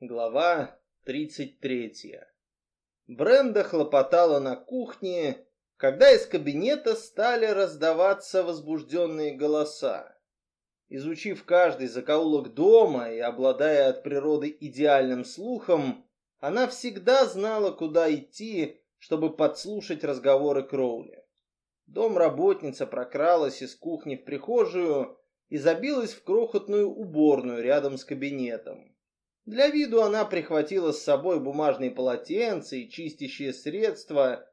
Глава 33. Бренда хлопотала на кухне, когда из кабинета стали раздаваться возбужденные голоса. Изучив каждый закоулок дома и обладая от природы идеальным слухом, она всегда знала, куда идти, чтобы подслушать разговоры Кроули. Домработница прокралась из кухни в прихожую и забилась в крохотную уборную рядом с кабинетом. Для виду она прихватила с собой бумажные полотенца и чистящие средства.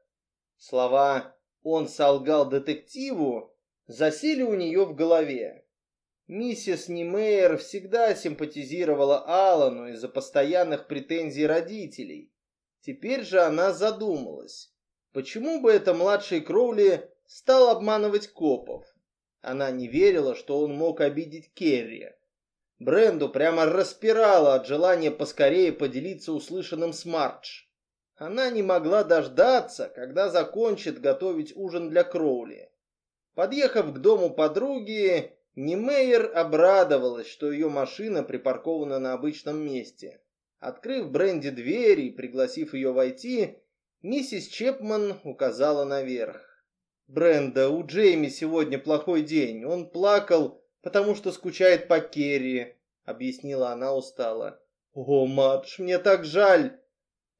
Слова «он солгал детективу» засели у нее в голове. Миссис Немейер всегда симпатизировала Алану из-за постоянных претензий родителей. Теперь же она задумалась, почему бы это младший Кроули стал обманывать копов. Она не верила, что он мог обидеть Керри. Бренду прямо распирала от желания поскорее поделиться услышанным с Мардж. Она не могла дождаться, когда закончит готовить ужин для Кроули. Подъехав к дому подруги, Немейер обрадовалась, что ее машина припаркована на обычном месте. Открыв Бренди дверь и пригласив ее войти, миссис Чепман указала наверх. «Бренда, у Джейми сегодня плохой день. Он плакал потому что скучает по Керри», — объяснила она устало. «О, Мадж, мне так жаль!»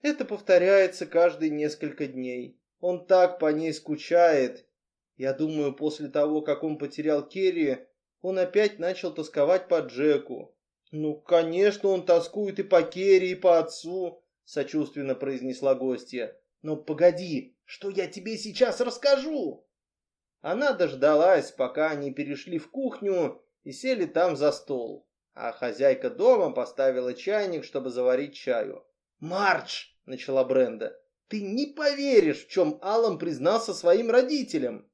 Это повторяется каждые несколько дней. Он так по ней скучает. Я думаю, после того, как он потерял Керри, он опять начал тосковать по Джеку. «Ну, конечно, он тоскует и по Керри, и по отцу», — сочувственно произнесла гостья. «Но погоди, что я тебе сейчас расскажу?» Она дождалась, пока они перешли в кухню и сели там за стол. А хозяйка дома поставила чайник, чтобы заварить чаю. «Мардж!» — начала Бренда. «Ты не поверишь, в чем Аллан признался своим родителям!»